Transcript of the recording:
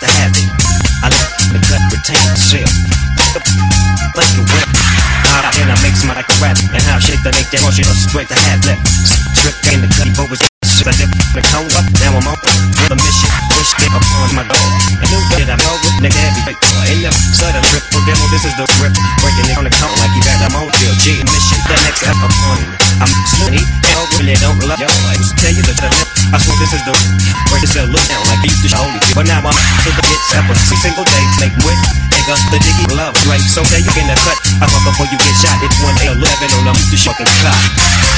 the habit. I let the cut retain the silk. Like a whip. Out and I mix my crap. And I shake the neck that all she looks straight to have left. Trip in the cutty, but was I dip the conga. Now I'm on with a mission. Push it upon my door. And who did I know with the heavy big? In the sudden trip, for demo, this is the rip. Breaking it on the count like you had a mojo. G mission, the next up upon. I'm skinny. Hell, really don't love your life. Tell you the truth. I swear this is the break this look down like used to me. But now I'm to the hits every single day. Make wit. Nigga, the diggy love Drake. So say you in the cut. I fuck before you get shot. It's 1 11 on them, the fucking clock.